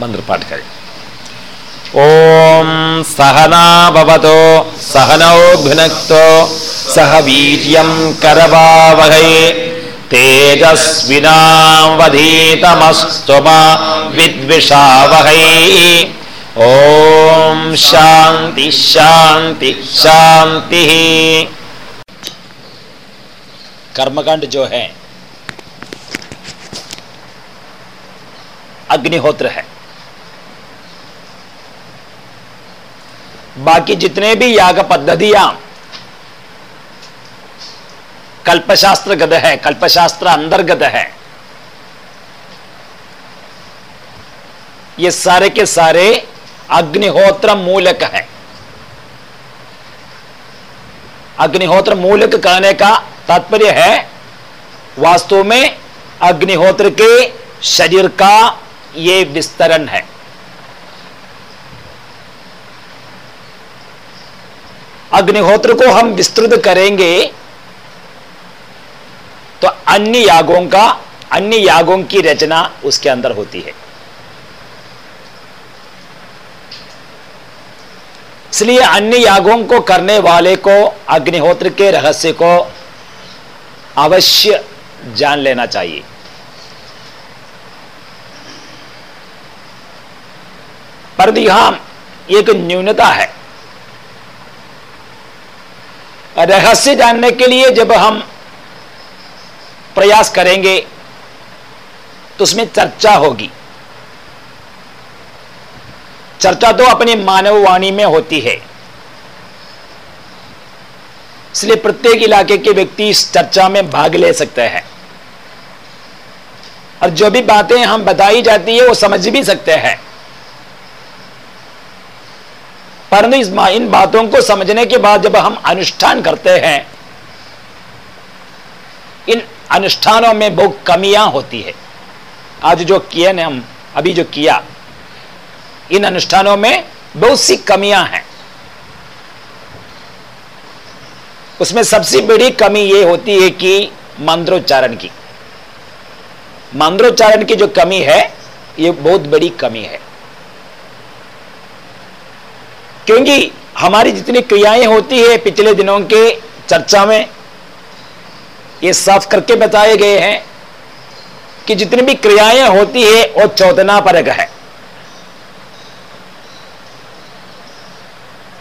मंत्र पाठ करें ओम सहनावतो सहनौ भुनक्तो सह वीर्यं करवावहै, तेजस्विनावधीतमस्तु मा विद्विषावहै। ओम शांति शांति शांति। कर्मकांड जो है, अग्निहोत्र है। बाकी जितने भी याग पद्धतियाँ, कल्पशास्त्र गद है, कल्पशास्त्र अंतर्गत है, ये सारे के सारे अग्निहोत्र मूलक है। अग्निहोत्र मूलक कहने का तात्पर्य है, वास्तव में अग्निहोत्र के शरीर का ये विस्तरण है। अग्निहोत्र को हम विस्तृत करेंगे। तो अन्य यागों का, अन्य यागों की रचना उसके अंदर होती है। इसलिए अन्य यागों को करने वाले को, अग्निहोत्र के रहस्य को अवश्य जान लेना चाहिए। पर यहाँ एक न्यूनता है। रहस्य जानने के लिए जब हम प्रयास करेंगे तो उसमें चर्चा होगी। चर्चा तो अपनी मानव वाणी में होती है। इसलिए प्रत्येक इलाके के व्यक्ति इस चर्चा में भाग ले सकते हैं। और जो भी बातें हम बताई जाती है, वो समझ भी सकते हैं। परंतु इस इन बातों को समझने के बाद जब हम अनुष्ठान करते हैं, इन अनुष्ठानों में बहुत कमियाँ होती है। आज जो किए ने हम, अभी जो किया, इन अनुष्ठानों में बहुत सी कमियाँ हैं। उसमें सबसे बड़ी कमी यह होती है कि मंत्रोच्चारण की। मंत्रोच्चारण की जो कमी है यह बहुत बड़ी कमी है। क्योंकि हमारी जितनी क्रियाएँ होती है पिछले दिनों के चर्चा में, ये साफ़ करके बताए गए हैं कि जितनी भी क्रियाएँ होती है, वो चौदना परक है।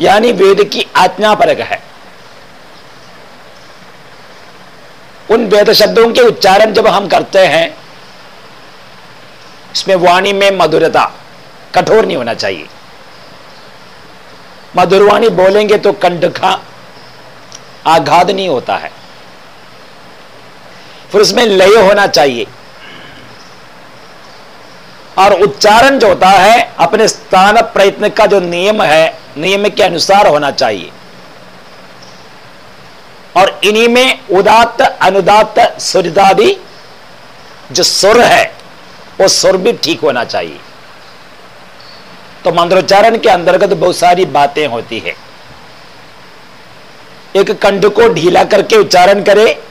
यानी वेद की आज्ञा परक है। उन वेद शब्दों के उच्चारण जब हम करते हैं, इसमें वाणी में मधुरता कठोर नहीं होना चाहिए। मधुरवाणी बोलेंगे तो कंठ का आघात नहीं होता है। फिर उसमें लय होना चाहिए। और उच्चारण जो होता है, अपने स्थान प्रयत्न का जो नियम है, नियम के अनुसार होना चाहिए। और इन्हीं में उदात्त, अनुदात्त सुरदादि जो सुर है, वो सुर भी ठीक होना चाहिए। तो मंत्रोच्चारण के अंतर्गत बहुत सारी बातें होती है। एक कंठ को ढीला करके उच्चारण करे,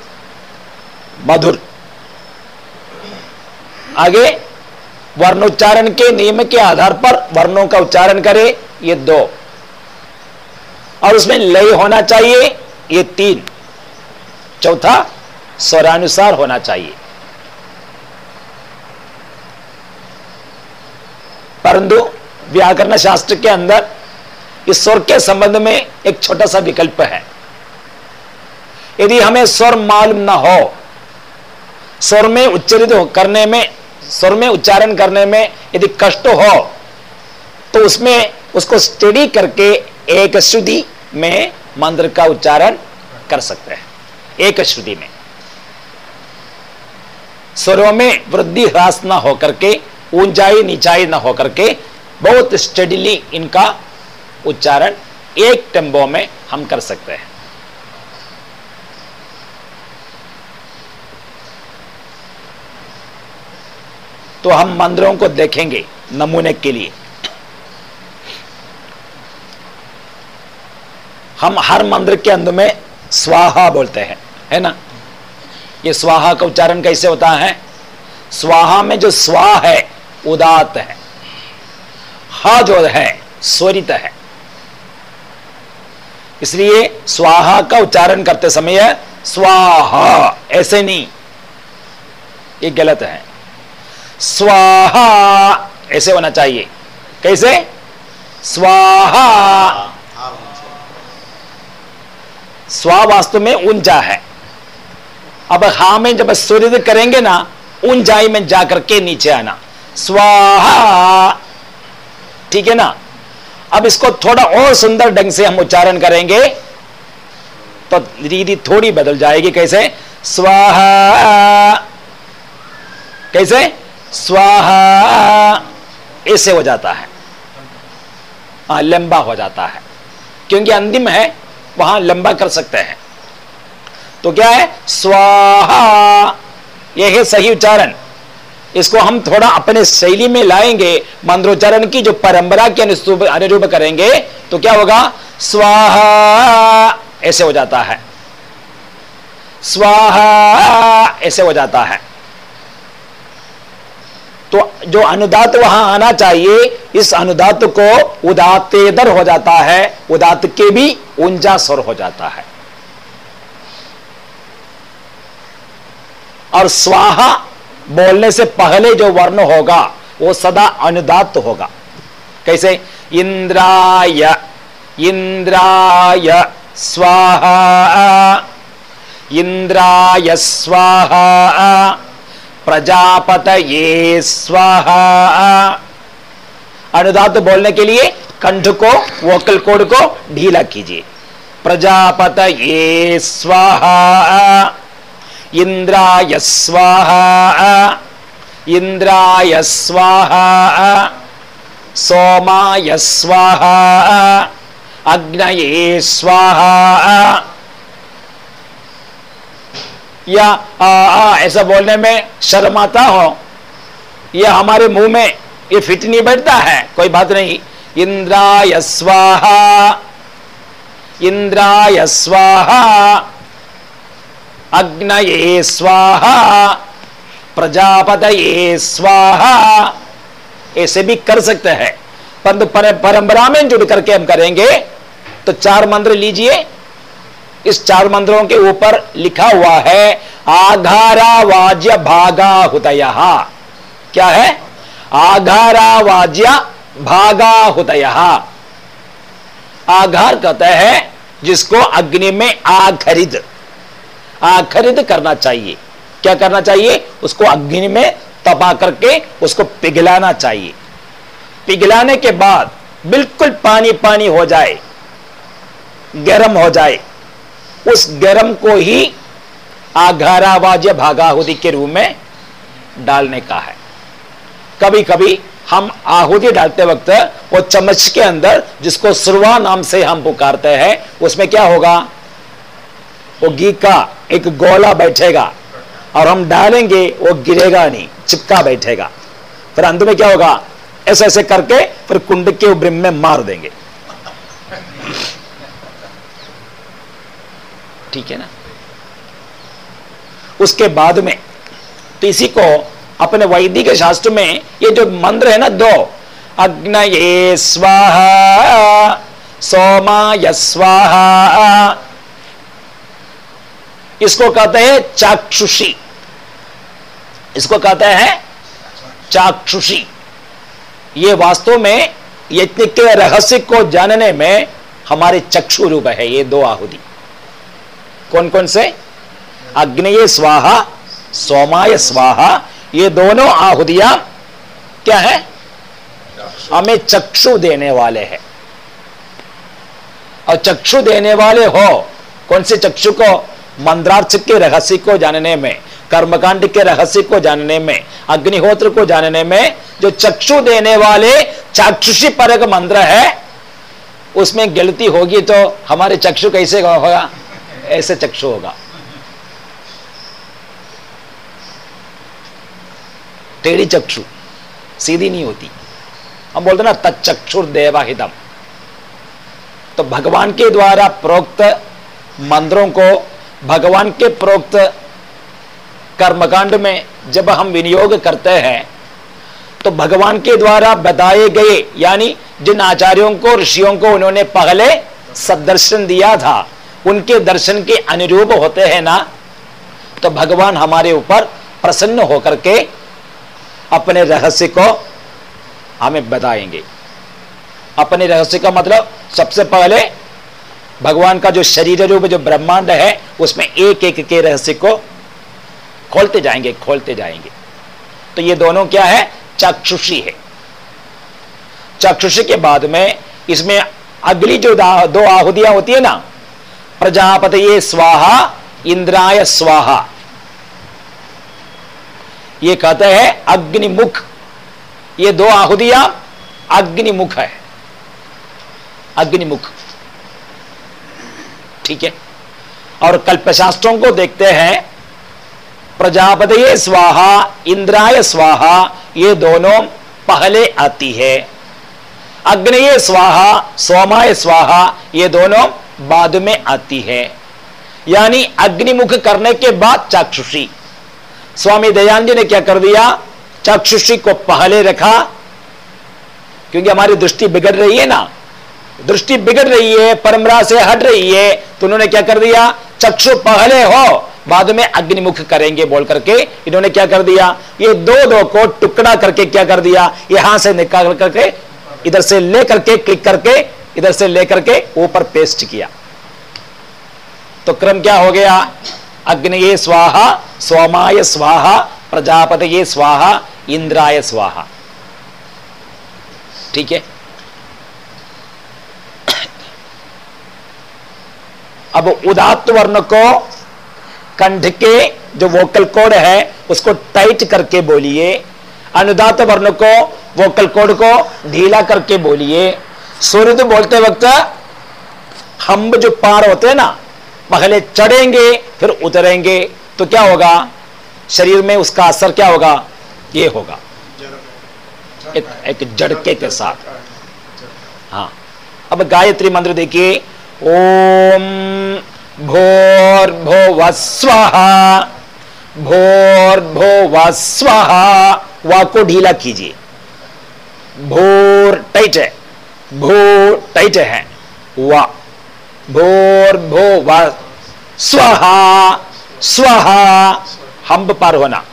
मधुर। आगे, वर्णोच्चारण के नियम के आधार पर वर्णों का उच्चारण करे, ये दो। और उसमें लय होना चाहिए, ये तीन। चौथा, स्वरानुसार होना चाहिए। परंतु व्याकरण शास्त्र के अंदर इस स्वर के संबंध में एक छोटा सा विकल्प है। यदि हमें स्वर मालूम ना हो, स्वर में उच्चरित करने में, स्वर में उच्चारण करने में यदि कष्ट हो तो उसमें उसको स्टडी करके एक श्रुति में मंत्र का उच्चारण कर सकते हैं। एक श्रुति में। स्वरों में वृद्धि ह्रास ना होकर के, ऊंचाई नीचाई ना होकर के बहुत स्टडीली इनका उच्चारण एक टेम्बो में हम कर सकते हैं। तो हम मंदिरों को देखेंगे नमूने के लिए। हम हर मंदिर के अंदर में स्वाहा बोलते हैं, है ना? ये स्वाहा का उच्चारण कैसे होता है? स्वाहा में जो स्वा है उदात है। हा जो है, स्वरित है। इसलिए स्वाहा का उच्चारण करते समय स्वाहा, ऐसे नहीं। ये गलत है। स्वाहा, ऐसे होना चाहिए। कैसे? स्वाहा। स्वा वास्तव में ऊँचा है। अब हा में जब सूर्य करेंगे ना, ऊंचाई में जाकर के नीचे आना। स्वाहा। ठीक है ना? अब इसको थोड़ा और सुंदर ढंग से हम उच्चारण करेंगे तो रीति थोड़ी बदल जाएगी, कैसे? स्वाहा कैसे? स्वाहा, ऐसे हो जाता है। हाँ लंबा हो जाता है। क्योंकि अंतिम है, वहाँ लंबा कर सकते हैं। तो क्या है? स्वाहा, यह है सही उच्चारण। इसको हम थोड़ा अपने शैली में लाएँगे। मंत्रोच्चारण की जो परंपरा के अनुरूप करेंगे तो क्या होगा? स्वाहा, ऐसे हो जाता है। स्वाहा, ऐसे हो जाता है। तो जो अनुदात वहाँ आना चाहिए, इस अनुदात को उदातेदर हो जाता है। उदात के भी ऊँचा स्वर हो जाता है। और स्वाहा बोलने से पहले जो वर्ण होगा, वो सदा अनुदात होगा। कैसे? इंद्राय इंद्राय स्वाहा इंद्राय स्वाहा, प्रजापत ये स्वाहा। अनुदात बोलने के लिए कंठ को, वोकल कोड को ढीला कीजिए। प्रजापत ये स्वाहा। इंद्राय स्वाहा। इंद्राय स्वाहा। सोमाय स्वाहा। अग्नये स्वाहा। या आ, आ, ऐसा बोलने में शर्माता हो। यह हमारे मुँह में ये फिट नहीं बैठता है कोई बात नहीं। इंद्राय स्वाहा। इंद्राय स्वाहा। अग्नये स्वाहा, प्रजापतये स्वाहा। ऐसे भी कर सकते हैं। परंतु परंपरा में जुड़ करके हम करेंगे तो चार मंत्र लीजिए। इस चार मंत्रों के ऊपर लिखा हुआ है, आघारावाज्य भागाहुतय क्या है? आघारावाज्य भागाहुतय आघार कहते हैं जिसको अग्नि में आखरित आखरित करना चाहिए। क्या करना चाहिए? उसको अग्नि में तपा करके उसको पिघलाना चाहिए। पिघलाने के बाद बिल्कुल पानी पानी हो जाए, गर्म हो जाए। उस गर्म को ही आघारावाज भागाहुति के रूप में डालने का है। कभी कभी हम आहुति डालते वक्त वो चम्मच के अंदर जिसको सुरवा नाम से हम पुकारते हैं, उसमें क्या होगा? वो घी का एक गोला बैठेगा और हम डालेंगे, वो गिरेगा नहीं, चिपका बैठेगा। फिर अंत में क्या होगा? ऐसे ऐसे करके फिर कुंड के उब्रिम में मार देंगे। ठीक है ना? उसके बाद में तो इसी को अपने वैदिक शास्त्र में ये जो मंत्र है ना, दो, अग्नये स्वाहा, सोमा स्वाहा इसको कहते हैं? चाक्षुषी। इसको कहते हैं? चाक्षुषी। ये वास्तव में यज्ञ के रहस्य को जानने में हमारे चक्षु रूप है, ये दो आहुति। कौन कौन से? अग्नि स्वाहा, सोमाय स्वाहा, ये दोनों आहुदियाँ क्या है? हमें चक्षु देने वाले हैं। और चक्षु देने वाले हो, कौन से चक्षु को? मंत्रार्थ के रहस्य को जानने में, कर्मकांड के रहस्य को जानने में, अग्निहोत्र को जानने में, जो चक्षु देने वाले चाक्षुषी परक मंत्र है, उसमें गलती होगी तो हमारे चक्षु कैसे होगा? ऐसे चक्षु होगा। टेढ़ी चक्षु, सीधी नहीं होती। हम बोलते ना तत्चक्षुर देवाहितम तो भगवान के द्वारा प्रोक्त मंत्रों को भगवान के प्रोक्त कर्मकांड में जब हम विनियोग करते हैं तो भगवान के द्वारा बताए गए, यानी जिन आचार्यों को, ऋषियों को उन्होंने पहले सदर्शन दिया था, उनके दर्शन के अनुरूप होते हैं ना तो भगवान हमारे ऊपर प्रसन्न होकर के अपने रहस्य को हमें बताएँगे। अपने रहस्य का मतलब सबसे पहले भगवान का जो शरीर रूप जो ब्रह्मांड है, उसमें एक एक के रहस्य को खोलते जाएँगे खोलते जाएँगे। तो ये दोनों क्या है? चक्षुषी है। चक्षुषी के बाद में इसमें अगली जो दो आहुदियाँ होती है ना प्रजापत ये स्वाहा, इंद्राय स्वाहा। ये कहते हैं अग्निमुख। ये दो आहुदियाँ अग्निमुख है। अग्निमुख। ठीक है? और कल्पशास्त्रों को देखते हैं प्रजापति स्वाहा, इंद्राय स्वाहा, ये दोनों पहले आती है। अग्नि स्वाहा, सोमाय स्वाहा, ये दोनों बाद में आती है। यानी अग्निमुख करने के बाद चाक्षुषी। स्वामी दयानंद जी ने क्या कर दिया? चाक्षुषी को पहले रखा, क्योंकि हमारी दृष्टि बिगड़ रही है ना। दृष्टि बिगड़ रही है, परंपरा से हट रही है तो उन्होंने क्या कर दिया? चक्षु पहले हो, बाद में अग्निमुख करेंगे बोल करके इन्होंने क्या कर दिया? ये दो दो को टुकड़ा करके क्या कर दिया? यहाँ से निकाल करके, इधर से ले करके क्लिक करके, इधर से लेकर के ऊपर पेस्ट किया। तो क्रम क्या हो गया? अग्नि स्वाहा सोमाय स्वाहा प्रजापति स्वाहा, इंद्राय स्वाहा। ठीक है? अब उदात्त वर्ण को कंठ के जो वोकल कोड है उसको टाइट करके बोलिए। अनुदात वर्ण को वोकल कोड को ढीला करके बोलिए। सूर्य तो बोलते वक्त हम जो पार होते हैं ना पहले चढ़ेंगे फिर उतरेंगे। तो क्या होगा? शरीर में उसका असर क्या होगा? ये होगा। एक, एक झड़के के साथ। हाँ। अब गायत्री मंत्र देखिए। ओम भोर भो वस्वाहा भोर भो वस्वाहा वा को ढीला कीजिए। भोर टाइट है। भो टाइट है वा। भोर भो वा स्वाहा स्वाहा हम पार होना।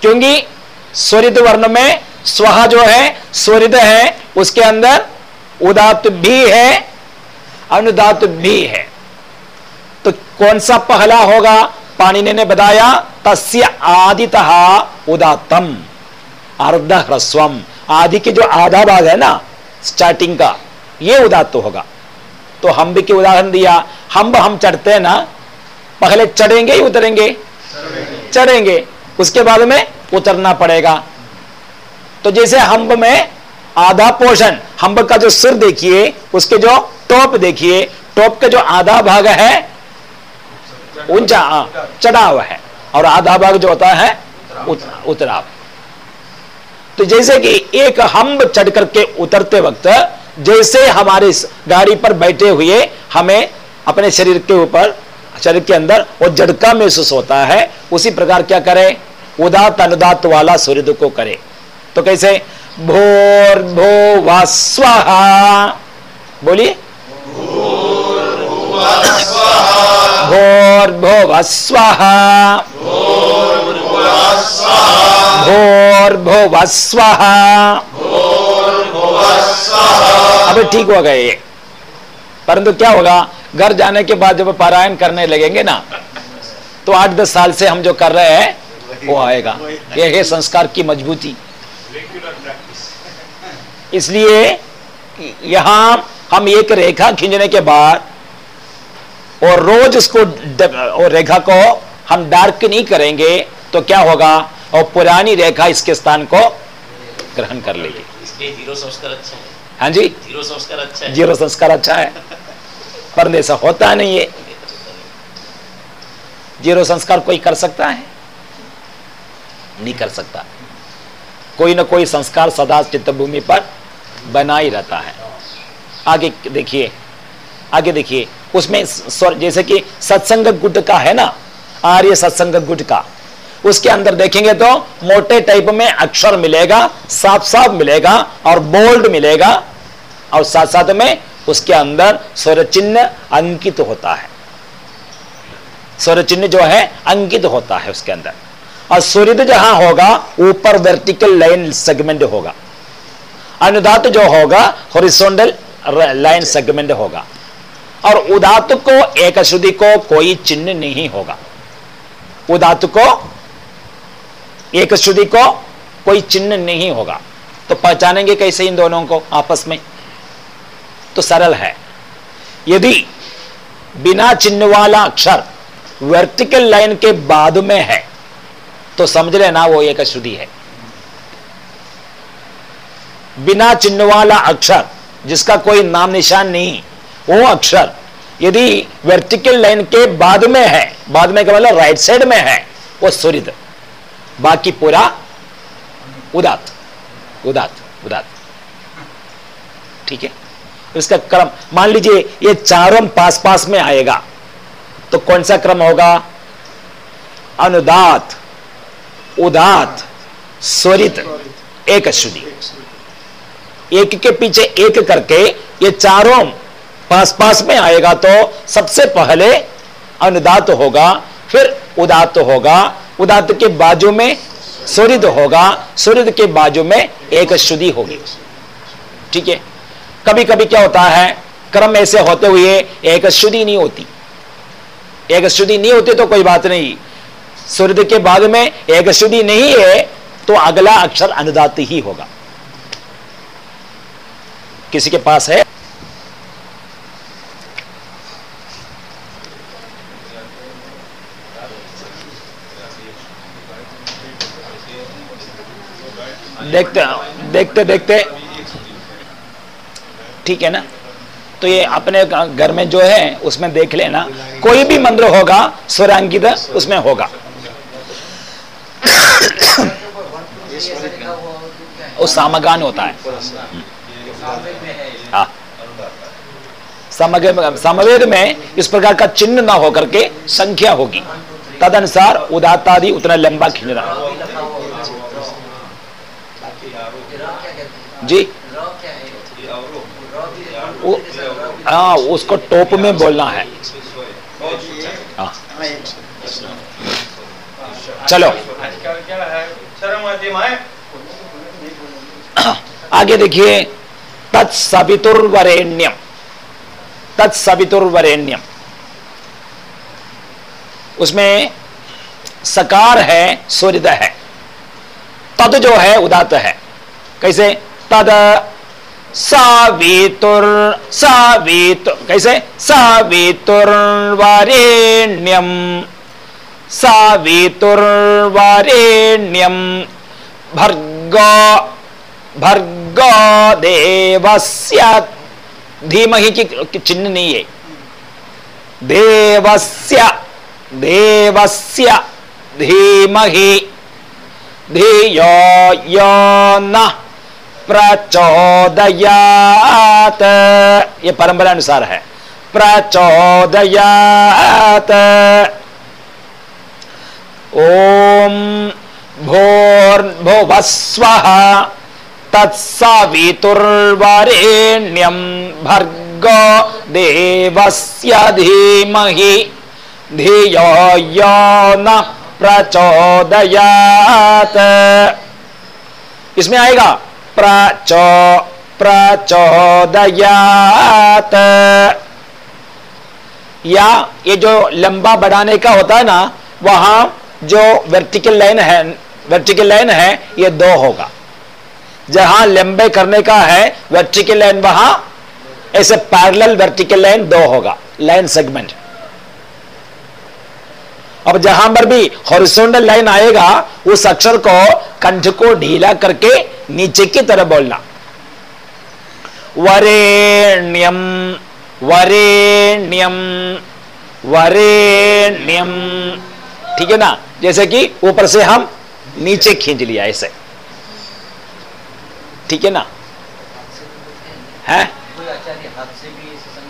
क्योंकि स्वरित वर्ण में स्वाहा जो है, स्वरित है, उसके अंदर उदात भी है अनुदात भी है। तो कौन सा पहला होगा? पानी ने बताया, तस्य आदित उदातम अर्ध ह्रस्वम। आदि के जो आधा भाग है ना स्टार्टिंग का, ये उदात होगा। तो हम भी के उदाहरण दिया हम हम चढ़ते हैं ना, पहले चढ़ेंगे ही उतरेंगे? चढ़ेंगे। उसके बाद में उतरना पड़ेगा। तो जैसे हम्ब में आधा पोषण, हम्ब का जो सिर देखिए, उसके जो टॉप देखिए, टॉप का जो आधा भाग है ऊँचा हाँ चढ़ाव है। और आधा भाग जो होता है उतराव। तो जैसे कि एक हम्ब चढ़ करके उतरते वक्त, जैसे हमारे गाड़ी पर बैठे हुए हमें अपने शरीर के ऊपर, शरीर के अंदर वो झटका महसूस होता है, उसी प्रकार क्या करे? उदात अनुदात वाला सूर्य को करे। तो कैसे? भोर, भो वास्वाहा बोलिए। भोर भो वस्वाहा भोर भो ठीक हो गए ये। परंतु क्या होगा, घर जाने के बाद जब पारायण करने लगेंगे ना तो आठ दस साल से हम जो कर रहे हैं, वो आएगा। ये है संस्कार की मजबूती। इसलिए यहाँ हम एक रेखा खींचने के बाद और रोज उसको और रेखा को हम डार्क नहीं करेंगे तो क्या होगा? और पुरानी रेखा इसके स्थान को ग्रहण कर लेगी। ज़ीरो संस्कार अच्छा है। हाँ जी? ज़ीरो संस्कार अच्छा है। ज़ीरो संस्कार अच्छा है। पर ऐसा होता नहीं है। ज़ीरो संस्कार कोई कर सकता है? नहीं कर सकता। कोई ना कोई संस्कार सदा चित्त भूमि पर बना ही रहता है। आगे देखिए। आगे देखिए, उसमें जैसे कि सत्संग गुट का है ना, आर्य सत्संग गुट का, उसके अंदर देखेंगे तो मोटे टाइप में अक्षर मिलेगा साफ़ साफ़ मिलेगा और बोल्ड मिलेगा, और साथ साथ में उसके अंदर स्वर चिन्ह अंकित होता है। स्वर चिन्ह जो है, अंकित होता है उसके अंदर। और सूर्य जहाँ होगा, ऊपर वर्टिकल लाइन सेगमेंट होगा। अनुदात जो होगा हॉरिजॉन्टल लाइन सेगमेंट होगा। और उदात को एक शुद्धि को कोई चिन्ह नहीं होगा। उदात को एक शुद्धि को कोई चिन्ह नहीं होगा। तो पहचानेंगे कैसे इन दोनों को आपस में? तो सरल है। यदि बिना चिन्ह वाला अक्षर वर्टिकल लाइन के बाद में है तो समझ लेना वो एक शुद्धि है। बिना चिन्ह वाला अक्षर, जिसका कोई नाम निशान नहीं वो अक्षर यदि वर्टिकल लाइन के बाद में है, बाद में क्या मतलब? राइट साइड में है, वो सूर्य बाकी पूरा उदात उदात उदात। ठीक है? इसका क्रम, मान लीजिए ये चारों पास पास में आएगा तो कौन सा क्रम होगा? अनुदात, उदात स्वरित एक शुद्धि एक के पीछे एक करके ये चारों पास पास में आएगा तो सबसे पहले अनुदात होगा, फिर उदात होगा। उदात के बाजू में सूर्य होगा सूर्य के बाजू में एक शुद्धि होगी। ठीक है? कभी कभी क्या होता है, क्रम ऐसे होते हुए एक शुद्धि नहीं होती। एक शुद्धि नहीं होती तो कोई बात नहीं। सूर्य के बाद में एक शुद्धि नहीं है तो अगला अक्षर अनुदात ही होगा। किसी के पास है? देखते देखते देखते। ठीक है ना? तो ये अपने घर में जो है, उसमें देख लेना। कोई भी मंत्र होगा स्वरांकित उसमें होगा। वो सामगान होता है। हाँ। समवेद में इस प्रकार का चिन्ह ना होकर के संख्या होगी। तदनुसार उदातादि उतना लंबा खिंचना जी। हाँ उसको टोप में बोलना है। हाँ। चलो। आगे देखिए। तत्सवितुर्वरेण्यम। तत्सवितुर्वरेण्यम। उसमें सकार है सूर्य है। तद जो है उदात है। कैसे? तद सावितुर सावितुर कैसे? सावितुर्वरेण्यम सावितुर्वरेण्यम भर्गो भर्गो देवस्य धीमहि की चिन्ह नहीं है। देवस्य देवस्य धीमहि। धियो यो न। प्रचोदयात। ये परंपरा अनुसार है। प्रचोदयात। ओम भोर्भुवस्व तत्सवितुर्वरेण्यम भर्गो देवस्य धीमहि। धियो यो न प्रचोदयात। इसमें आएगा प्रचो प्रचोदयात या ये जो लंबा बढ़ाने का होता है ना, वहाँ जो वर्टिकल लाइन है वर्टिकल लाइन है, ये दो होगा। जहाँ लंबे करने का है वर्टिकल लाइन वहाँ, ऐसे पैरेलल वर्टिकल लाइन दो होगा लाइन सेगमेंट अब जहाँ पर भी हॉरिजॉन्टल लाइन आएगा, उस अक्षर को कंठ को ढीला करके नीचे की तरफ़ बोलना। वरेण्यम वरेण्यम वरेण्यम। ठीक है ना? जैसे कि ऊपर से हम नीचे खींच लिया ऐसे ठीक है ना? है?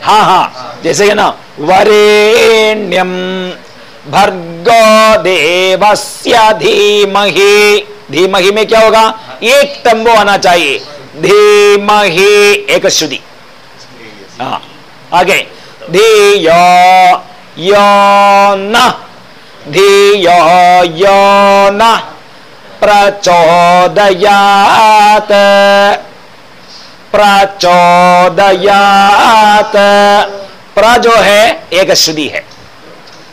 हाँ हाँ। जैसे कि ना, वरेण्यम भर्गो देवस्य धीमहि। धीमहि में क्या होगा? एक तंबो आना चाहिए। धीमहि, एक श्रुति। हाँ आगे। धियो यो न। धियो यो न। प्रचोदयात। प्रचोदयात। प्र जो है, एक श्रुति है।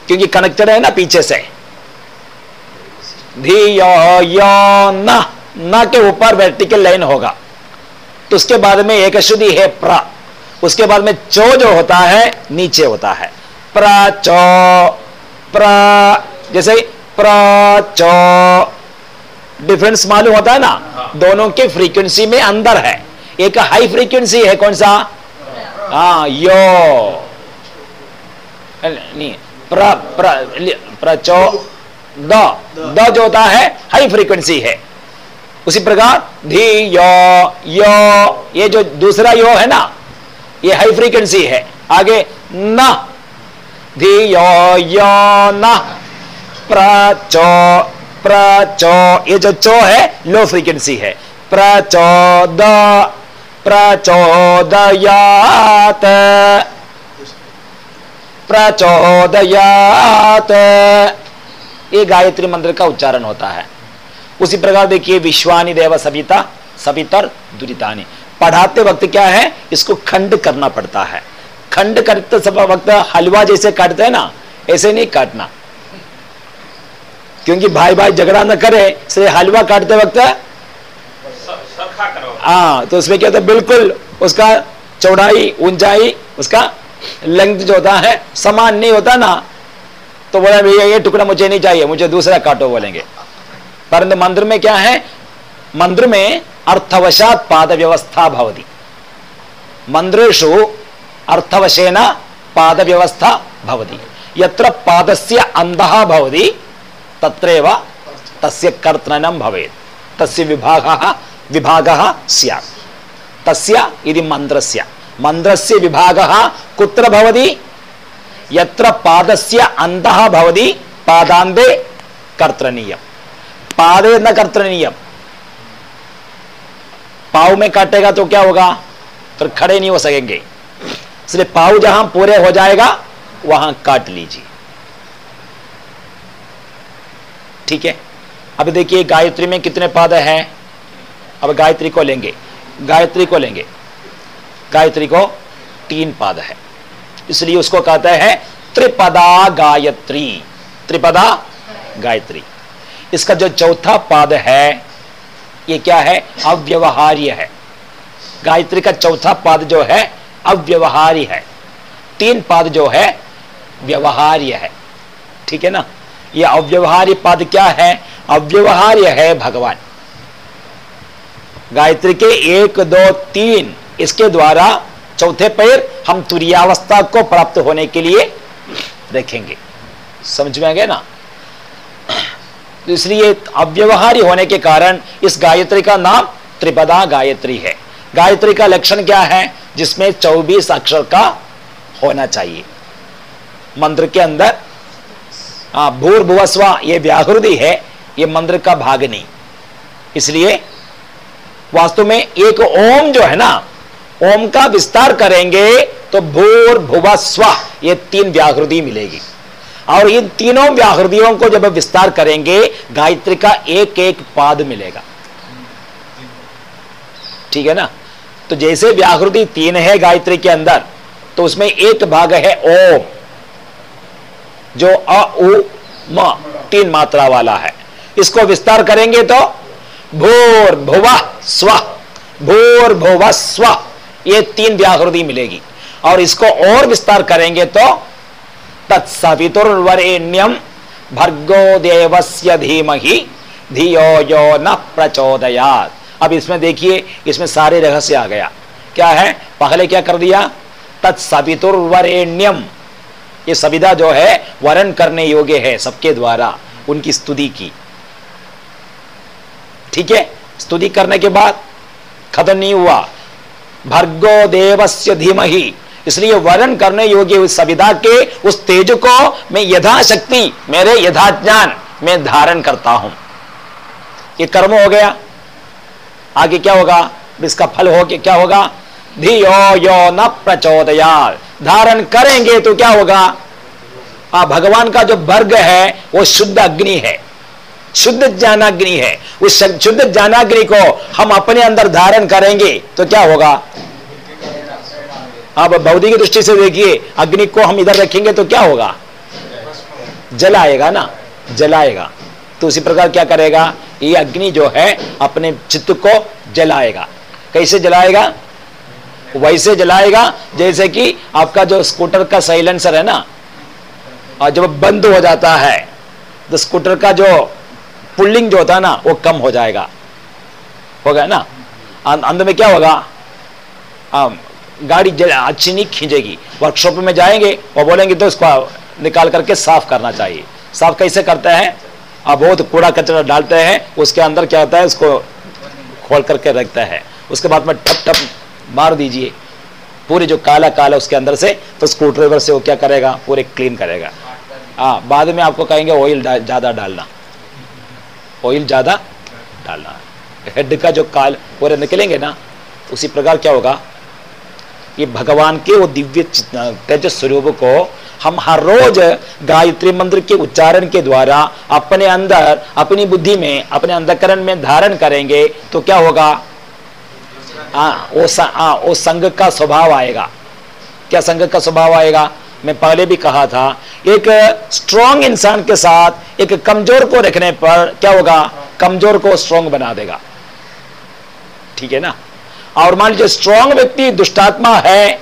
क्योंकि कनेक्टेड है ना पीछे से। यो न न के ऊपर वर्टिकल लाइन होगा। तो उसके बाद में एक शुद्धि है प्र। उसके बाद में चो जो होता है नीचे होता है। प्र चो प्र जैसे प्र चो। डिफरेंस मालूम होता है ना? दोनों के फ्रीक्वेंसी में अंदर है। एक हाई फ्रीक्वेंसी है कौन सा? हाँ यो। नहीं प्र प्र प्रचो द द। जो होता है हाई फ्रीक्वेंसी है। उसी प्रकार धी यो यो ये जो दूसरा यो है ना ये हाई फ्रीक्वेंसी है। आगे न धी यो यो न प्रचो प्रचो ये जो चो है लो फ्रीक्वेंसी है। प्रचोद प्रचोदयात प्रचोदयात। ये गायत्री मंत्र का उच्चारण होता है। उसी प्रकार देखिए विश्वानी देव सविता सवितर दुरितानी। पढ़ाते वक्त क्या है? इसको खंड करना पड़ता है। खंड करते सब वक्त हलवा जैसे काटते हैं ना ऐसे नहीं काटना। क्योंकि भाई भाई झगड़ा न करे इसलिए हलवा काटते वक्त हाँ तो उसमें क्या होता है? बिल्कुल उसका चौड़ाई ऊंचाई उसका लेंथ जो होता है, समान नहीं होता ना तो बोला भैया ये टुकड़ा मुझे नहीं चाहिए, मुझे दूसरा काटो, बोलेंगे। परंतु मंत्र में क्या है? मंत्र में अर्थवशात पाद व्यवस्था भवती। मंत्रेशु अर्थवशेन पाद व्यवस्था भवती। यत्र पादस्य अंधः भवति, तत्रैव तस्य कर्तनं भवेत्। तस्य विभागः विभागः स्यात्। तस्य इति मन्त्रस्य। मन्त्रस्य विभागः कुत्र भवति? यत्र पादस्य अंतः भवति, पादान्ते कर्तनीयम्। पादे न कर्तनीयम। पाव में काटेगा तो क्या होगा? तो खड़े नहीं हो सकेंगे। इसलिए पाव जहाँ पूरे हो जाएगा, वहाँ काट लीजिए। ठीक है? अब देखिए, गायत्री में कितने पाद हैं? अब गायत्री को लेंगे। गायत्री को लेंगे। गायत्री को तीन पद है। इसलिए उसको कहते हैं त्रिपदा गायत्री। त्रिपदा गायत्री। इसका जो चौथा पद है, ये क्या है? अव्यवहार्य है। गायत्री का चौथा पद जो है, अव्यवहार्य है। तीन पाद जो है, व्यवहार्य है। ठीक है ना? ये अव्यवहार्य पद क्या है? अव्यवहार्य है भगवान। गायत्री के एक, दो, तीन इसके द्वारा चौथे पैर हम तुरियावस्था को प्राप्त होने के लिए देखेंगे। समझ में आ गया ना? तो इसलिए अव्यवहारी होने के कारण इस गायत्री का नाम त्रिपदा गायत्री है। गायत्री का लक्षण क्या है? जिसमें 24 अक्षर का होना चाहिए। मंत्र के अंदर भूर्भुवस्वा ये व्याहृति है, ये मंत्र का भाग नहीं। इसलिए वास्तव में एक ओम जो है ना ओम का विस्तार करेंगे तो भूर भुव स्व, ये तीन व्याहृति मिलेगी। और इन तीनों व्याहृदियों को जब विस्तार करेंगे, गायत्री का एक एक पाद मिलेगा। ठीक है ना? तो जैसे व्याहृति तीन है गायत्री के अंदर तो उसमें एक भाग है ओम, जो अ, उ, म, तीन मात्रा वाला है। इसको विस्तार करेंगे तो भूर भुव स्व, भूर भुव स्व। ये तीन व्याहृति मिलेगी। और इसको और विस्तार करेंगे तो तत्सवितुर्वरेण्यम भर्गो देवस्य धीमहि धियो यो न प्रचोदयात। अब इसमें देखिए, इसमें सारे रहस्य आ गया। क्या है? पहले क्या कर दिया? तत्सवितुर्वरेण्यम ये सविधा जो है, वरण करने योग्य है सबके द्वारा, उनकी स्तुति की। ठीक है? स्तुति करने के बाद खत्म नहीं हुआ। भर्गो देवस्य धीमहि। इसलिए वर्णन करने योग्य उस सविधा के उस तेज को मैं यथाशक्ति मेरे यथा ज्ञान में धारण करता हूँ। ये कर्म हो गया। आगे क्या होगा? इसका फल हो क्या होगा? धियो यो न प्रचोदया धारण करेंगे तो क्या होगा? आ, भगवान का जो वर्ग है वो शुद्ध अग्नि है। शुद्ध ज्ञानाग्नि है। उस शुद्ध ज्ञानाग्नि को हम अपने अंदर धारण करेंगे तो क्या होगा? आप भौतिक दृष्टि से देखिए, अग्नि को हम इधर रखेंगे तो क्या होगा? जलाएगा ना? जलाएगा। तो उसी प्रकार क्या करेगा? ये अग्नि जो है, अपने चित्त को जलाएगा। कैसे जलाएगा? वैसे जलाएगा, जैसे कि आपका जो स्कूटर का साइलेंसर है ना, और जब बंद हो जाता है तो स्कूटर का जो पुल्लिंग जो होता है ना वो कम हो जाएगा। हो गया ना? अंत में क्या होगा? आ, गाड़ी अच्छी नहीं खींचेगी। वर्कशॉप में जाएँगे और बोलेंगे तो इसको निकाल करके साफ़ करना चाहिए। साफ़ कैसे करते हैं? अब बहुत कूड़ा कचरा डालते हैं उसके अंदर क्या होता है उसको खोल करके रखता है। उसके बाद में ठप ठप मार दीजिए। पूरे जो काला काला उसके अंदर से तो स्क्रू ड्राइवर से वो क्या करेगा? पूरे क्लीन करेगा। हाँ बाद में आपको कहेंगे ऑयल ज़्यादा डालना। ऑयल ज़्यादा डालना। हेड का जो काल पूरे निकलेंगे ना उसी प्रकार क्या होगा? ये भगवान के वो दिव्य तेज स्वरूप को हम हर रोज गायत्री मंत्र के उच्चारण के द्वारा अपने अंदर अपनी बुद्धि में अपने अंधकरण में धारण करेंगे तो क्या होगा? आ, वो, आ, वो संघ का स्वभाव आएगा। क्या संघ का स्वभाव आएगा? मैं पहले भी कहा था, एक स्ट्रांग इंसान के साथ, एक कमज़ोर को रखने पर क्या होगा? कमज़ोर को स्ट्रांग बना देगा। ठीक है ना? और मान लीजिए स्ट्रांग व्यक्ति दुष्टात्मा है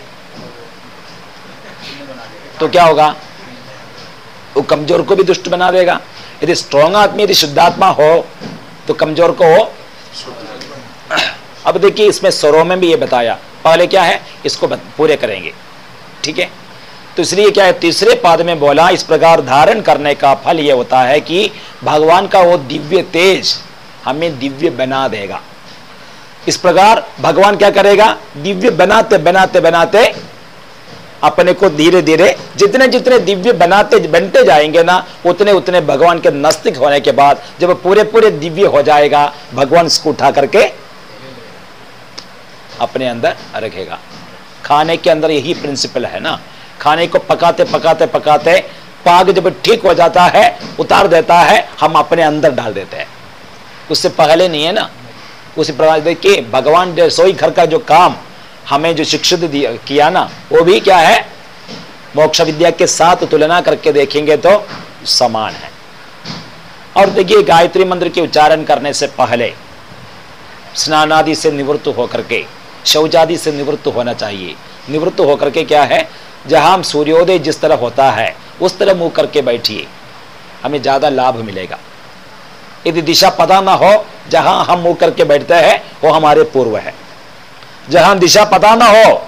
तो क्या होगा? वो कमज़ोर को भी दुष्ट बना देगा। यदि स्ट्रांग आदमी, यदि शुद्धात्मा हो तो कमज़ोर को हो अब देखिए, इसमें स्वरों में भी ये बताया। पहले क्या है? इसको पूरे करेंगे। ठीक है? तो इसलिए क्या है, तीसरे पाद में बोला, इस प्रकार धारण करने का फल यह होता है कि भगवान का वो दिव्य तेज हमें दिव्य बना देगा। इस प्रकार भगवान क्या करेगा, दिव्य बनाते बनाते बनाते अपने को धीरे धीरे जितने जितने दिव्य बनाते, बनते जाएँगे ना, उतने उतने भगवान के नस्तिक होने के बाद जब पूरे पूरे दिव्य हो जाएगा, भगवान इसको उठा करके अपने अंदर रखेगा। खाने के अंदर यही प्रिंसिपल है ना। खाने को पकाते पकाते पकाते पाग जब ठीक हो जाता है, उतार देता है, हम अपने अंदर डाल देते हैं। उससे पहले नहीं है ना? उसी प्रकार देखिए, भगवान रसोई घर का जो काम हमें जो शिक्षित किया ना, वो भी क्या है? मोक्ष विद्या के साथ तुलना करके देखेंगे तो समान है। और देखिए, गायत्री मंत्र के उच्चारण करने से पहले स्नान आदि से निवृत्त होकर के, शौचादि से निवृत्त होना चाहिए। निवृत्त होकर के क्या है? जहाँ सूर्योदय जिस तरह होता है, उस तरह मुँह करके बैठिए। हमें ज़्यादा लाभ मिलेगा। यदि दिशा पता ना हो, जहाँ हम मुँह करके बैठते हैं, वो हमारे पूर्व है। जहाँ दिशा पता ना हो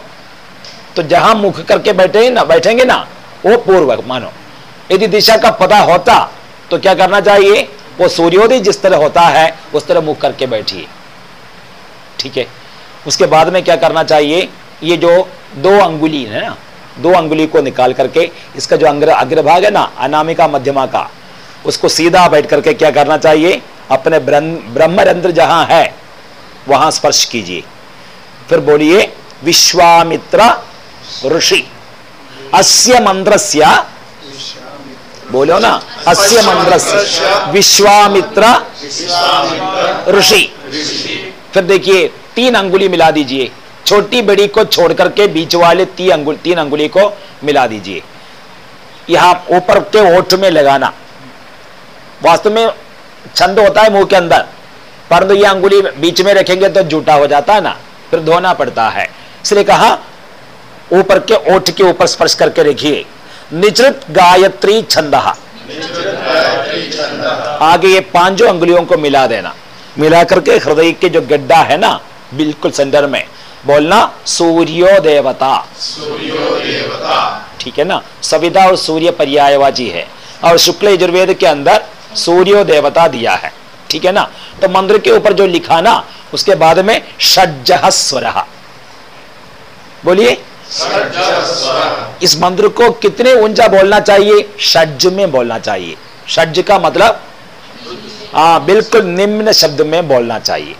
तो जहाँ मुख करके बैठे ना, बैठेंगे ना, वो पूर्व, मानो। यदि दिशा का पता होता तो क्या करना चाहिए? वो सूर्योदय जिस तरह होता है, उस तरह मुख करके बैठिए। ठीक है? उसके बाद में क्या करना चाहिए? ये जो दो अंगुली है ना दो अंगुली को निकाल करके, इसका जो अंग्र अग्रभाग है ना, अनामिका मध्यमा का, उसको सीधा बैठ करके क्या करना चाहिए? अपने ब्रह्मरंध्र जहाँ है, वहाँ स्पर्श कीजिए। फिर बोलिए, विश्वामित्र ऋषि। अस्य मंत्र बोलो ना, अस्य मंत्र विश्वामित्र ऋषि। फिर देखिए, तीन अंगुली मिला दीजिए। छोटी बड़ी को छोड़ करके बीच वाले तीन अंगुल, तीन अंगुली को मिला दीजिए। यहाँ ऊपर के ओठ में लगाना। वास्तव में छंद होता है मुँह के अंदर, परंतु ये अंगुली बीच में रखेंगे तो जूटा हो जाता है ना, फिर धोना पड़ता है। इसलिए कहा, ऊपर के ओठ के ऊपर स्पर्श करके रखिए। निचृत गायत्री छंद। आगे ये पाँचों अंगुलियों को मिला देना। मिला करके हृदय के जो गड्ढा है ना, बिल्कुल सेंटर में बोलना सूर्यो देवता ठीक है ना? सविता और सूर्य पर्यायवाची है। और शुक्ल यजुर्वेद के अंदर सूर्यो देवता दिया है। ठीक है ना? तो मंत्र के ऊपर जो लिखा ना उसके बाद में षड्जह स्वर। बोलिए? इस मंत्र को कितने ऊँचा बोलना चाहिए? षड्ज में बोलना चाहिए। षड्ज का मतलब? हाँ बिल्कुल निम्न शब्द में बोलना चाहिए।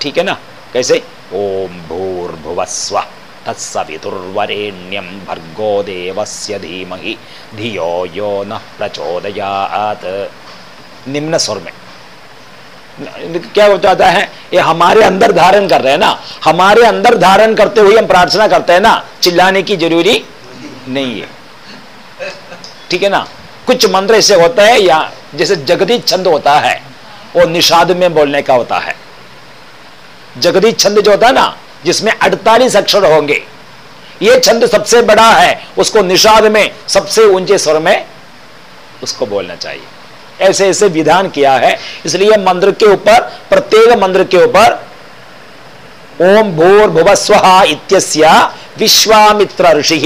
ठीक है ना? कैसे? ओम भूर्भुवस्व तत्सवितुर्वरेण्यम भर्गो देवस्य धीमहि। धियो यो न प्रचोदयात। निम्न स्वर में। क्या जाता है? ये हमारे अंदर धारण कर रहे हैं ना? हमारे अंदर धारण करते हुए हम प्रार्थना करते हैं ना? चिल्लाने की ज़रूरी नहीं है। ठीक है ना? कुछ मंत्र ऐसे होता है या जैसे जगदीश छंद होता है, वो निषाद में बोलने का होता है। जगदीश छंद जो होता है ना जिसमें 48 अक्षर होंगे। ये छंद सबसे बड़ा है, उसको निषाद में, सबसे ऊँचे स्वर में उसको बोलना चाहिए। ऐसे ऐसे विधान किया है, इसलिए मंत्र के ऊपर, प्रत्येक मंत्र के ऊपर, ओम भूर भुवस्व इत्यस्य विश्वामित्र ऋषि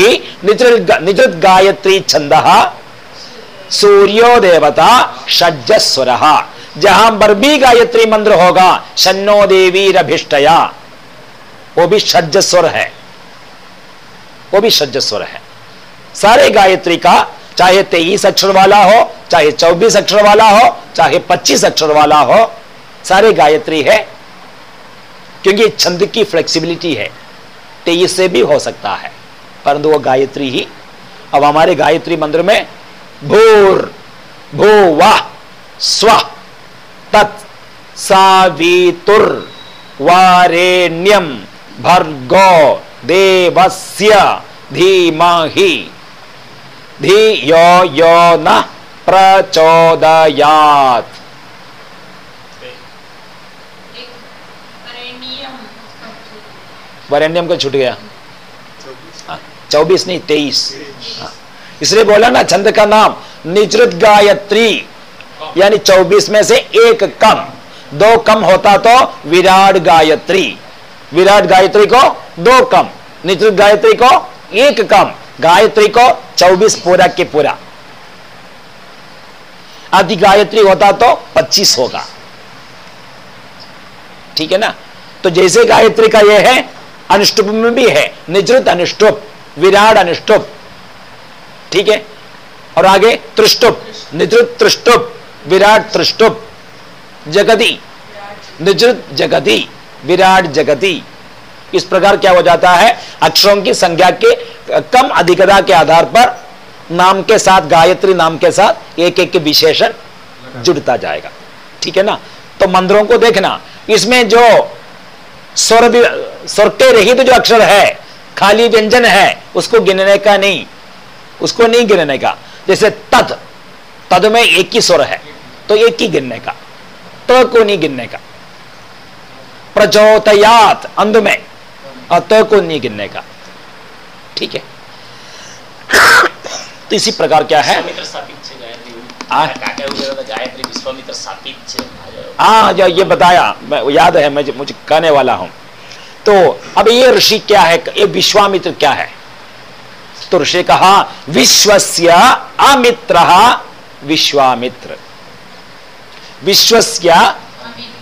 निजृत गायत्री छंद सूर्यो देवता षड्जस्वर। जहाँ भी गायत्री मंत्र होगा शनो देवी रभिष्टया। वो भी षड्जस्वर है। वो भी षड्जस्वर है। सारे गायत्री का, चाहे तेईस अक्षर वाला हो, चाहे चौबीस अक्षर वाला हो, चाहे पच्चीस अक्षर वाला हो, सारे गायत्री है, क्योंकि छंद की फ्लेक्सिबिलिटी है। तेईस से भी हो सकता है, परंतु वो गायत्री ही। अब हमारे गायत्री मंत्र में भूर भू वाह स्व तत् सावितुर वारेण्यम भर्गो देवस्य धीमहि। धियो यो न प्रचोदयात। वरेण्यम को छूट गया। हाँ, चौबीस नहीं तेईस। हाँ, इसलिए बोला ना छंद का नाम निजृत गायत्री। यानी चौबीस में से एक कम। दो कम होता तो विराट गायत्री। विराट गायत्री को दो कम निजृत गायत्री को एक कम, गायत्री को 24 पूरा के पूरा। आदि गायत्री होता तो 25 होगा। ठीक है ना? तो जैसे गायत्री का यह है, अनुष्टुप में भी है निजृत अनुष्टुप, विराट अनुष्टुप। ठीक है? और आगे त्रिष्टुप निजृत त्रिष्टुप। विराट त्रिष्टुप जगदी, निजृत जगदी, विराट जगती इस प्रकार क्या हो जाता है? अक्षरों की संख्या के, कम अधिकता के आधार पर नाम के साथ, गायत्री नाम के साथ एक एक के विशेषण जुड़ता जाएगा। ठीक है ना? तो मंदिरों को देखना। इसमें जो स्वर स्वर के रहित जो अक्षर है, खाली व्यंजन है, उसको गिनने का नहीं, उसको नहीं गिनने का। जैसे तद तद में एक ही स्वर है। तो एक ही गिनने का तो को नहीं गिनने का। प्रचोतयात अंध में और तो को नहीं गिनने का। ठीक है? तो इसी प्रकार क्या है? हाँ जो ये बताया मैं याद है मैं मुझे कहने वाला हूँ। तो अब ये ऋषि क्या है ये विश्वामित्र क्या है? तो ऋषि कहा विश्वस्य अमित्र विश्वामित्र। विश्वस्य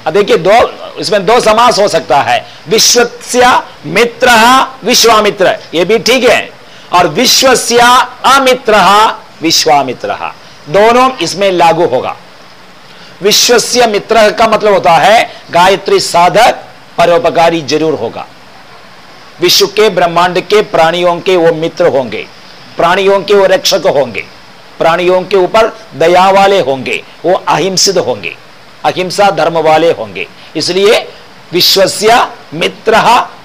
देखिए दो, इसमें दो समास हो सकता है। विश्वस्य मित्र विश्वामित्र, ये भी ठीक है। और विश्वस्य अमित्र विश्वामित्र, दोनों इसमें लागू होगा। विश्वस्य मित्र का मतलब होता है, गायत्री साधक, परोपकारी ज़रूर होगा। विश्व के ब्रह्मांड के प्राणियों के वो मित्र होंगे। प्राणियों के वो रक्षक होंगे। प्राणियों के ऊपर दया वाले होंगे, वो अहिंसित होंगे, अहिंसा धर्म वाले होंगे। इसलिए विश्वस्य मित्र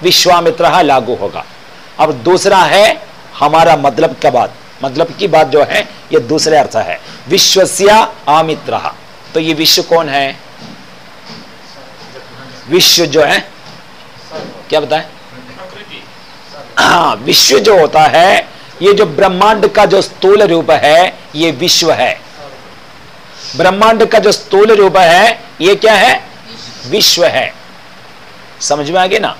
विश्वामित्र लागू होगा। अब दूसरा है हमारा मतलब का बात। मतलब की बात जो है, ये दूसरे अर्थ है। विश्वस्य आमित्र। तो ये विश्व कौन है? विश्व जो है, क्या बताए? हाँ विश्व जो होता है ये जो ब्रह्मांड का जो स्थूल रूप है, ये विश्व है। ब्रह्मांड का जो स्थूल रूप है, ये क्या है? विश्व है। समझ में आ गया ना?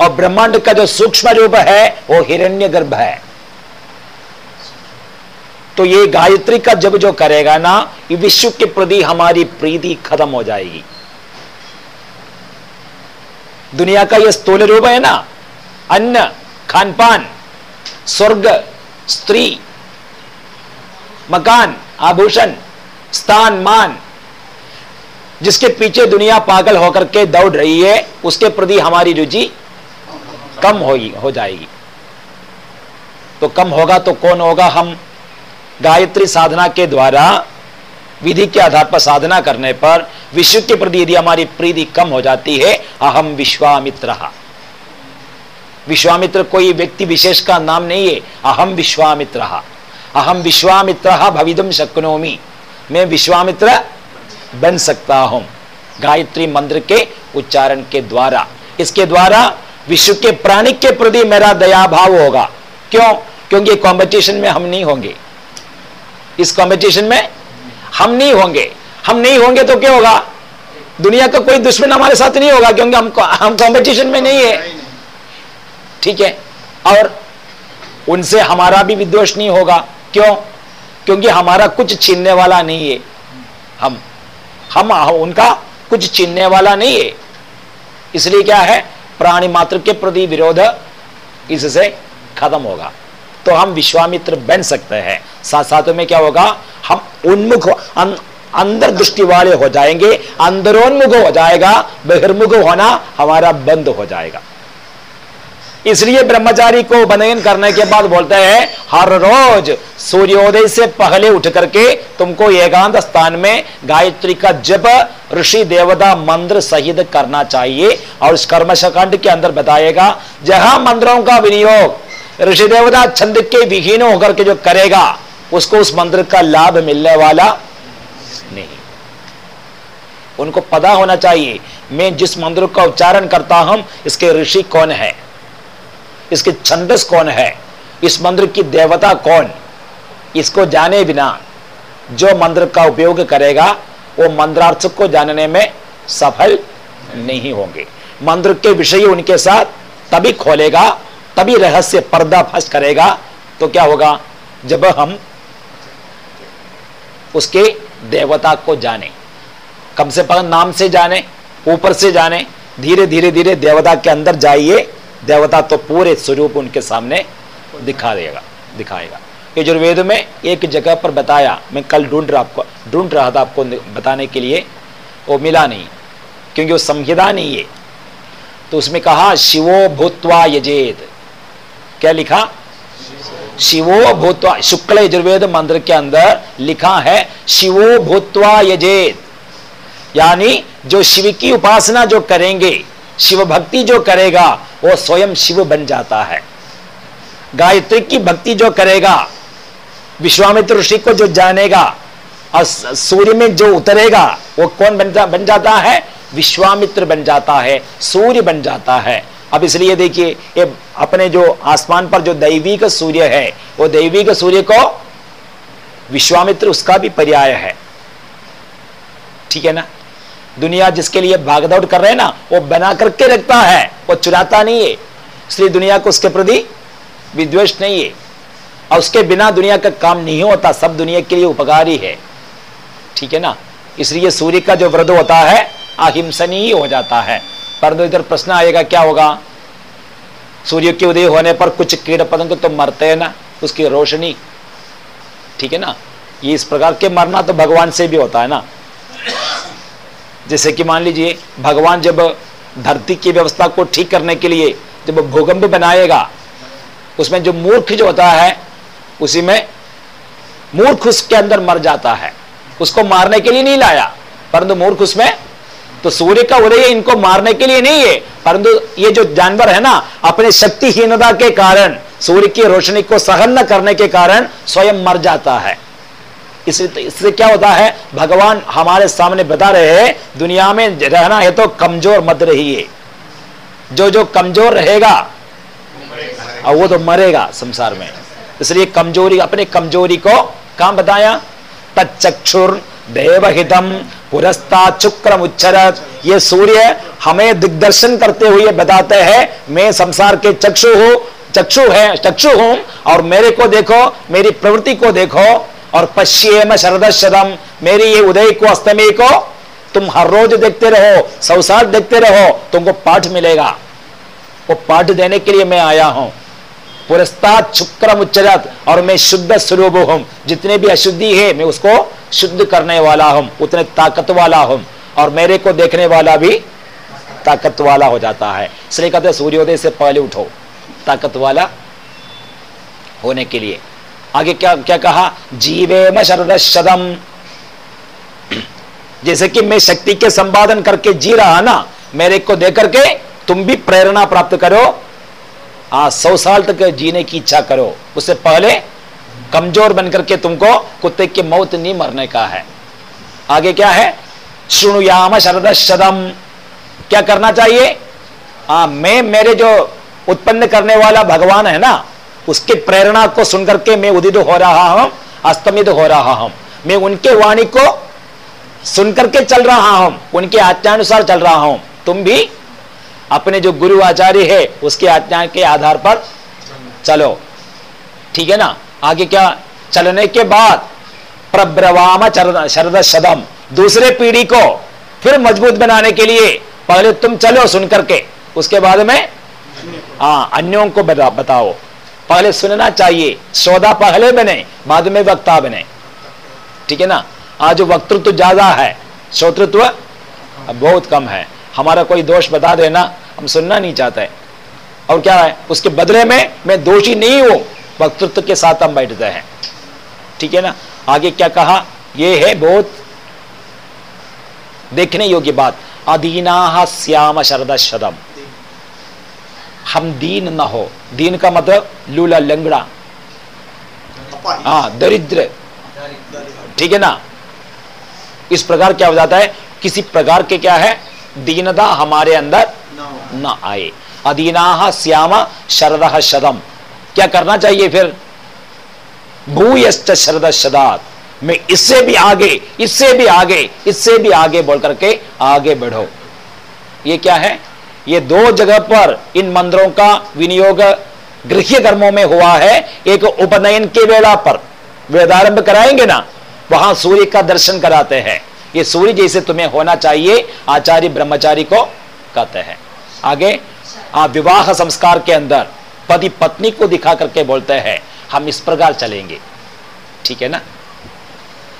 और ब्रह्मांड का जो सूक्ष्म रूप है, वो हिरण्य गर्भ है। तो ये गायत्री का जब जो करेगा ना, ये विश्व के प्रति हमारी प्रीति खत्म हो जाएगी। दुनिया का ये स्थूल रूप है ना? अन्न खान पान स्वर्ग स्त्री मकान आभूषण स्थान मान जिसके पीछे दुनिया पागल होकर के दौड़ रही है उसके प्रति हमारी रुचि कम होगी हो जाएगी तो कम होगा तो कौन होगा हम? गायत्री साधना के द्वारा, विधि के आधार पर साधना करने पर, विश्व के प्रति यदि हमारी प्रीति कम हो जाती है अहम विश्वामित्र। विश्वामित्र कोई व्यक्ति विशेष का नाम नहीं है। अहम विश्वामित्र। अहम विश्वामित्र भविदम शक्नोमी। मैं विश्वामित्र बन सकता हूँ। गायत्री मंत्र के उच्चारण के द्वारा। इसके द्वारा विश्व के प्राणी के प्रति मेरा दया भाव होगा। क्यों? क्योंकि कंपटीशन में हम नहीं होंगे। इस कंपटीशन में हम नहीं होंगे। हम नहीं होंगे तो क्या होगा? दुनिया का कोई दुश्मन हमारे साथ नहीं होगा, क्योंकि हम हम कंपटीशन में नहीं है। ठीक है? और उनसे हमारा भी विद्वेष नहीं होगा। क्यों? क्योंकि हमारा कुछ छीनने वाला नहीं है। हम हम उनका कुछ छीनने वाला नहीं है। इसलिए क्या है? प्राणी मात्र के प्रति विरोध इससे खत्म होगा। तो हम विश्वामित्र बन सकते हैं। साथ साथ में क्या होगा? हम उन्मुख अं, अंदर दृष्टि वाले हो जाएँगे। अंदरोन्मुख हो जाएगा बहिर्मुख होना हमारा बंद हो जाएगा। इसलिए ब्रह्मचारी को बनयन करने के बाद बोलते हैं, हर रोज सूर्योदय से पहले उठ करके तुमको एकांत स्थान में गायत्री का जप, ऋषि देवता मंत्र सहित करना चाहिए। और इस कर्मशकांड के अंदर बताएगा, जहाँ मंत्रों का विनियोग ऋषि देवता छंद के विहीन होकर के जो करेगा, उसको उस मंत्र का लाभ मिलने वाला नहीं। उनको पता होना चाहिए, मैं जिस मंत्र का उच्चारण करता हूँ, इसके ऋषि कौन है? इसके छंदस कौन है? इस मंत्र की देवता कौन? इसको जाने बिना जो मंत्र का उपयोग करेगा, वो मंत्रार्थ को जानने में सफल नहीं होंगे। मंत्र के विषय उनके साथ तभी खोलेगा, तभी रहस्य पर्दाफाश करेगा। तो क्या होगा? जब हम उसके देवता को जाने, कम से कम नाम से जाने, ऊपर से जाने धीरे धीरे धीरे देवता के अंदर जाइए देवता तो पूरे स्वरूप उनके सामने दिखा देगा दिखाएगा। यजुर्वेद में एक जगह पर बताया, मैं कल ढूंढ रहा आपको, ढूंढ रहा था आपको बताने के लिए, वो मिला नहीं, क्योंकि वो संहिता नहीं है। तो उसमें कहा, शिवो भूतवा यजेद। क्या लिखा? शिवो भूतवा, शुक्ल यजुर्वेद मंत्र के अंदर लिखा है, शिवो भूतवा यजेद। यानी जो शिव की उपासना जो करेंगे शिव भक्ति जो करेगा वो स्वयं शिव बन जाता है। गायत्री की भक्ति जो करेगा विश्वामित्र ऋषि को जो जानेगा और सूर्य में जो उतरेगा वो कौन बन, जा, बन जाता है? विश्वामित्र बन जाता है सूर्य बन जाता है। अब इसलिए देखिए ये अपने जो आसमान पर जो दैविक सूर्य है वो दैविक सूर्य को विश्वामित्र उसका भी पर्याय है। ठीक है ना? दुनिया जिसके लिए भागदौड़ कर रहे हैं ना, वो बना करके रखता है, वो चुराता नहीं है। इसलिए दुनिया को उसके प्रति विद्वेष नहीं है। और उसके बिना दुनिया का काम नहीं होता, सब दुनिया के लिए उपकारी है। ठीक है ना? इसलिए सूर्य का जो व्रत होता है, अहिंसनीय हो जाता है। परंतु इधर प्रश्न आएगा, क्या होगा? सूर्य के उदय होने पर कुछ कीट पतंग तो मरते हैं ना, उसकी रोशनी। ठीक है ना? ये इस प्रकार के मरना तो भगवान से भी होता है ना। जैसे कि मान लीजिए, भगवान जब धरती की व्यवस्था को ठीक करने के लिए जब भूकंप बनाएगा, उसमें जो मूर्ख जो होता है, उसी में मूर्ख उसके अंदर मर जाता है। उसको मारने के लिए नहीं लाया, परंतु मूर्ख उसमें तो सूर्य का उदय इनको मारने के लिए नहीं है, परंतु ये जो जानवर है ना, अपने शक्तिहीनता के कारण, सूर्य की रोशनी को सहन न करने के कारण, स्वयं मर जाता है। इससे इससे क्या होता है? भगवान हमारे सामने बता रहे हैं, दुनिया में रहना है तो कमज़ोर मत रहिए। जो जो कमज़ोर रहेगा, और वो तो मरेगा संसार में। इसलिए कमज़ोरी, अपने कमज़ोरी को कहा बताया? तच्चक्षुर देवहितम पुरस्ता चुक्रम उच्चरत ये सूर्य हमें दिग्दर्शन करते हुए बताते हैं, मैं संसार के चक्षु हूँ, चक्षु है, चक्षु हूँ, और मेरे को देखो, मेरी प्रवृत्ति को देखो और पश्चिम शरद शरम मेरी ये उदय को अस्तमय को, तुम हर रोज देखते रहो सौ साल देखते रहो, तुमको पाठ मिलेगा। वो पाठ देने के लिए मैं आया हूँ। पुरस्ताद शुक्रम उच्चरत और मैं शुद्ध स्वरूप हूँ। जितने भी अशुद्धि है, मैं उसको शुद्ध करने वाला हूँ। उतने ताकत वाला हूँ। और मेरे को देखने वाला भी ताकत वाला हो जाता है। इसलिए कहते सूर्योदय से पहले उठो। ताकत वाला होने के लिए। आगे क्या क्या कहा? जीवे म शरद शदम। जैसे कि मैं शक्ति के संपादन करके जी रहा ना मेरे को देख करके तुम भी प्रेरणा प्राप्त करो। आ सौ साल तक जीने की इच्छा करो। उससे पहले कमज़ोर बनकर के तुमको कुत्ते की मौत नहीं मरने का है। आगे क्या है? श्रृणुयाम शरद शदम। क्या करना चाहिए? आ, मैं मेरे जो उत्पन्न करने वाला भगवान है ना उसके प्रेरणा को सुनकर के मैं उदित हो रहा हूँ अस्तमित हो रहा हूँ। मैं उनके वाणी को सुनकर के चल रहा हूँ उनके आज्ञानुसार चल रहा हूँ। तुम भी अपने जो गुरु आचार्य है उसके आज्ञा के आधार पर चलो। ठीक है ना? आगे क्या? चलने के बाद प्रब्रवाम शरद शदम। दूसरे पीढ़ी को फिर मज़बूत बनाने के लिए पहले तुम चलो सुन करके उसके बाद में हाँ अन्यों को बता, बताओ। पहले सुनना चाहिए। सौदा पहले बने, बाद में वक्ता बने। ठीक है ना? आज वक्तृत्व ज़्यादा है। श्रोतृत्व बहुत कम है। हमारा कोई दोष बता देना, हम सुनना नहीं चाहते। और क्या है? उसके बदले में मैं दोषी नहीं हूँ। वक्तृत्व के साथ हम बैठते हैं। ठीक है ना? आगे क्या कहा? यह है बहुत देखने योग्य बात। अदीना श्याम शरद शदम हम दीन न हो। दीन का मतलब लूला लंगड़ा। हाँ दरिद्र। ठीक है ना? इस प्रकार क्या हो जाता है? किसी प्रकार के क्या है? दीनता हमारे अंदर न आए। अदीना श्याम शरद शदम क्या करना चाहिए फिर? भूयश्च शरद शदात। मैं इससे भी आगे इससे भी आगे इससे भी आगे बोल करके आगे बढ़ो। ये क्या है? ये दो जगह पर इन मंदिरों का विनियोग गृह कर्मों में हुआ है। एक उपनयन के वेला पर। वेदारंभ कराएँगे ना, वहाँ सूर्य का दर्शन कराते हैं। ये सूर्य जैसे तुम्हें होना चाहिए, आचार्य ब्रह्मचारी को कहते हैं। आगे, आ विवाह संस्कार के अंदर पति पत्नी को दिखा करके बोलते हैं, हम इस प्रकार चलेंगे। ठीक है ना?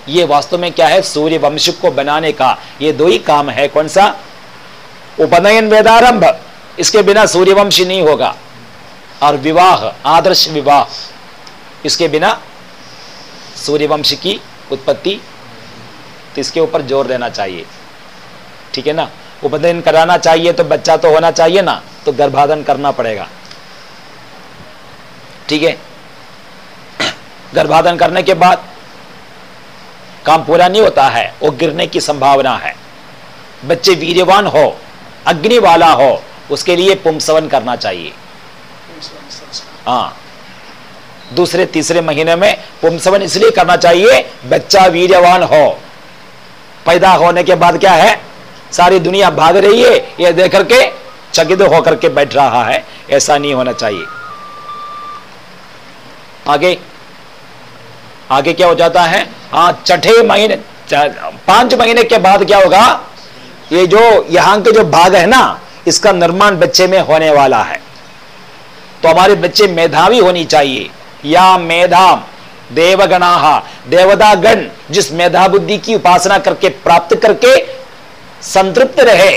ये वास्तव में क्या है? सूर्य वंश को बनाने का ये दो ही काम है। कौन सा? उपनयन वेदारंभ। इसके बिना सूर्यवंशी नहीं होगा। और विवाह, आदर्श विवाह। इसके बिना सूर्यवंश की उत्पत्ति तो इसके ऊपर ज़ोर देना चाहिए। ठीक है ना? उपनयन कराना चाहिए तो बच्चा तो होना चाहिए ना तो गर्भाधान करना पड़ेगा। ठीक है? गर्भाधान करने के बाद काम पूरा नहीं होता है, वो गिरने की संभावना है। बच्चे वीर्यवान हो अग्नि वाला हो, उसके लिए पुमसवन करना चाहिए। हाँ। दूसरे, तीसरे महीने में पुमसवन इसलिए करना चाहिए, बच्चा वीर्यवान हो। पैदा होने के बाद क्या है? सारी दुनिया भाग रही है, ये देख करके चकित होकर के बैठ रहा है, ऐसा नहीं होना चाहिए। आगे आगे क्या हो जाता है? हाँ छठे महीने पाँच महीने के बाद क्या होगा? ये जो यहाँ के जो भाग है ना, इसका निर्माण बच्चे में होने वाला है। तो हमारे बच्चे मेधावी होनी चाहिए। या मेधाम, देवगणा, देवतागण, जिस मेधा बुद्धि की उपासना करके, प्राप्त करके संतृप्त रहे।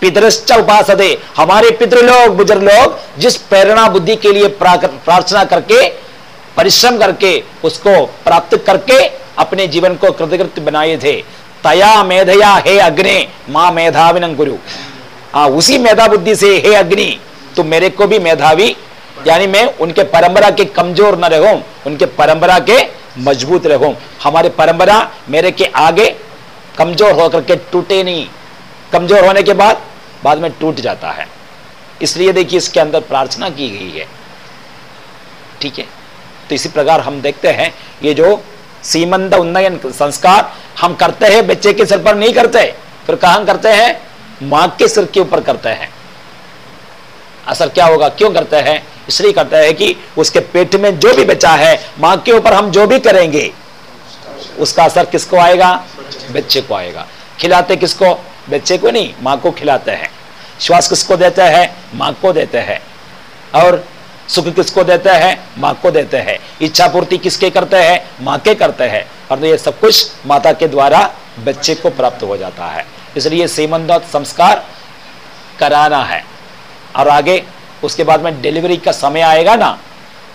पितरश्च उपासदे, हमारे पितृलोग बुज़ुर्ग लोग जिस प्रेरणा बुद्धि के लिए प्रार्थना करके, परिश्रम करके, उसको प्राप्त करके, अपने जीवन को कृतकृत बनाए थे। तया मेधया हे अग्नि माँ मेधाविन गुरु आ उसी मेधा बुद्धि से हे अग्नि तुम मेरे को भी मेधावी यानी मैं उनके परंपरा के कमज़ोर न रहूँ उनके परंपरा के मज़बूत रहूँ हमारे परंपरा मेरे के आगे कमज़ोर होकर के टूटे नहीं कमज़ोर होने के बाद बाद में टूट जाता है इसलिए देखिए इसके अंदर प्रार्थना की गई है ठीक है तो इसी प्रकार हम देखते हैं ये जो सीमंद उन्नयन संस्कार हम करते हैं, बच्चे के सिर पर नहीं करते। फिर कहाँ करते हैं? माँ के सिर के ऊपर करते हैं। असर क्या होगा? क्यों करते हैं? इसलिए करता है कि उसके पेट में जो भी बच्चा है, माँ के ऊपर हम जो भी करेंगे, उसका असर किसको आएगा? बच्चे को आएगा। खिलाते किसको? बच्चे को नहीं, माँ को खिलाते हैं। श्वास किसको देते हैं? माँ को देते हैं। और सुख किसको देते हैं? माँ को देते हैं। इच्छा पूर्ति किसके करते हैं? माँ के करते हैं। और तो ये सब कुछ माता के द्वारा बच्चे को प्राप्त हो जाता है। इसलिए सीमंत संस्कार कराना है। और आगे, उसके बाद में डिलीवरी का समय आएगा ना,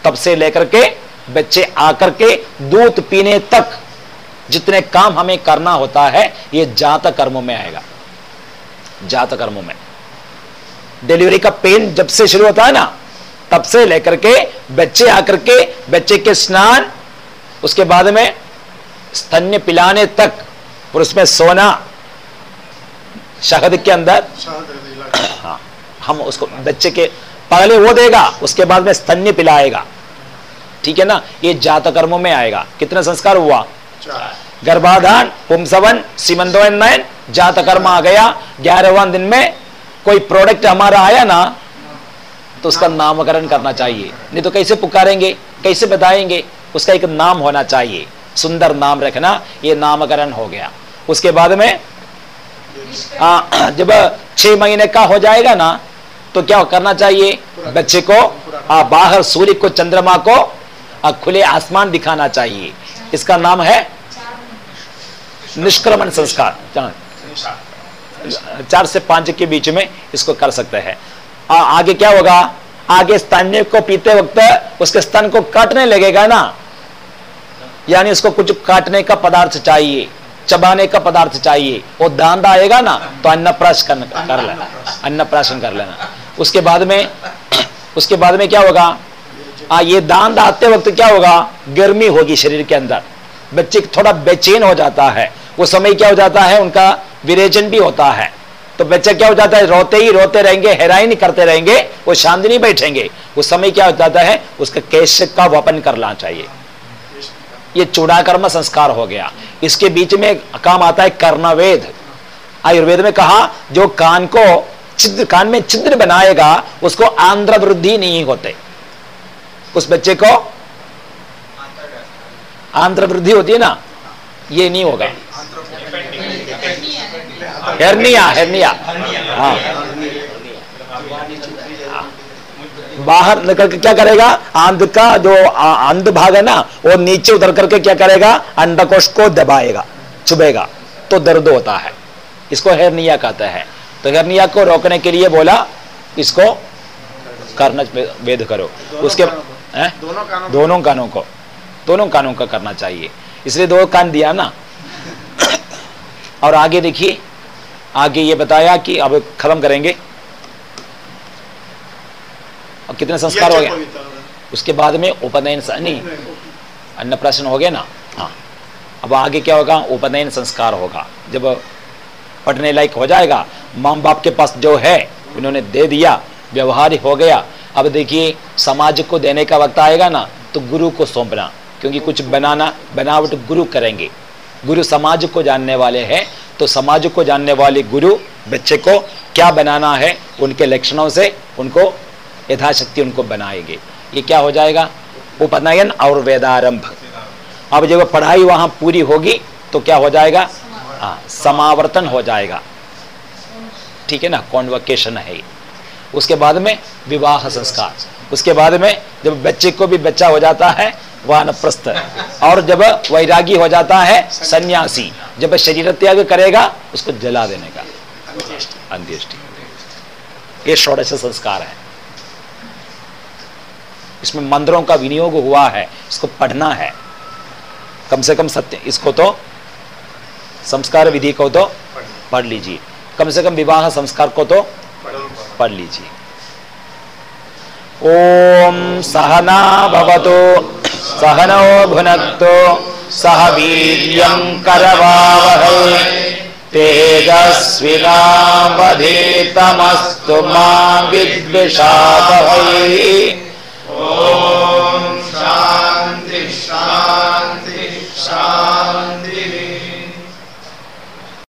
तब से लेकर के बच्चे आकर के दूध पीने तक जितने काम हमें करना होता है, ये जात कर्मों में आएगा। जात कर्मों में। डिलीवरी का पेन जब से शुरू होता है ना तब से लेकर के बच्चे आकर के, बच्चे के स्नान, उसके बाद में स्तन्य पिलाने तक और उसमें सोना, शहद के अंदर हाँ हम उसको बच्चे के पहले वो देगा, उसके बाद में स्तन्य पिलाएगा। ठीक है ना? ये जात कर्मों में आएगा। कितना संस्कार हुआ? गर्भाधान पुमसवन सीमंतोन्नयन जात कर्म आ गया। ग्यारहवा दिन में कोई प्रोडक्ट हमारा आया ना तो उसका नामकरण करना चाहिए। नहीं तो कैसे पुकारेंगे कैसे बताएँगे उसका एक नाम होना चाहिए। सुंदर नाम रखना ये नामकरण हो गया। उसके बाद में आ, जब छह महीने का हो जाएगा ना तो क्या करना चाहिए? बच्चे को आ, बाहर सूर्य को चंद्रमा को आ, खुले आसमान दिखाना चाहिए। इसका नाम है निष्क्रमण संस्कार। चार से पाँच के बीच में इसको कर सकते हैं। आगे क्या होगा? आगे स्तन को पीते वक्त उसके स्तन को काटने लगेगा ना? यानी उसको कुछ काटने का पदार्थ चाहिए चबाने का पदार्थ चाहिए। वो दांत आएगा ना तो अन्न प्राशन कर लेना अन्न प्राशन कर लेना। उसके बाद में उसके बाद में क्या होगा? आ, ये दांत आते वक्त क्या होगा? गर्मी होगी शरीर के अंदर। बच्चे थोड़ा बेचैन हो जाता है। वो समय क्या हो जाता है? उनका विरेचन भी होता है। तो बच्चा क्या हो जाता है? रोते ही रोते रहेंगे, हैरान करते रहेंगे, वो शांति नहीं बैठेंगे। उस समय क्या हो जाता है? उसका केश का वपन करना चाहिए। ये चूड़ाकर्म संस्कार हो गया। इसके बीच में काम आता है कर्णवेद। आयुर्वेद में कहा, जो कान को छिद्र, कान में छिद्र बनाएगा, उसको आंध्र वृद्धि नहीं होते। उस बच्चे को आंध्र वृद्धि होती है ना? ये नहीं होगा। हेरनिया हेरनिया हाँ। बाहर निकल के क्या करेगा? आंध का जो अंध भाग है ना वो नीचे उतर करके क्या करेगा? अंडकोश को दबाएगा चुभेगा। तो दर्द होता है। इसको हेरनिया कहते हैं। तो हेरनिया को रोकने के लिए बोला इसको करना वेद करो। उसके दोनों कानों दोनों कानों को। दोनों कानों का करना चाहिए। इसलिए दो कान दिया ना। और आगे देखिए। आगे ये बताया कि अब खत्म करेंगे। और कितने संस्कार हो गए? उसके बाद में उपनयन नहीं अन्नप्राशन हो गया ना? हाँ। अब आगे क्या होगा? उपनयन संस्कार होगा। जब पढ़ने लायक हो जाएगा माँ बाप के पास जो है उन्होंने दे दिया व्यवहार हो गया। अब देखिए समाज को देने का वक्त आएगा ना तो गुरु को सौंपना क्योंकि कुछ बनाना बनावट गुरु करेंगे। गुरु समाज को जानने वाले हैं तो समाज को जानने वाले गुरु, बच्चे को क्या बनाना है, उनके लक्षणों से उनको यथाशक्ति उनको बनाएँगे। ये क्या हो जाएगा? उपनयन और वेदारंभ। अब जब पढ़ाई वहाँ पूरी होगी तो क्या हो जाएगा? हाँ समावर्तन हो जाएगा। ठीक है ना? कॉन्वकेशन है उसके बाद में विवाह संस्कार। उसके बाद में जब बच्चे को भी बच्चा हो जाता है वानप्रस्थ। और जब वैरागी हो जाता है, सन्यासी, जब शरीर त्याग करेगा, उसको जला देने का। अंत्येष्टि। ये षोडश संस्कार है। इसमें मंत्रों का विनियोग हुआ है, इसको पढ़ना है। कम से कम सत्य, इसको तो संस्कार विधि को तो पढ़ लीजिए। कम से कम विवाह संस्कार को तो पढ़ लीजिए। ओम सहना भवतो सहनो भुनक्तो सह वीर्यं करवावहै। तेजस्विनावधीतमस्तु मा विद्विषावहै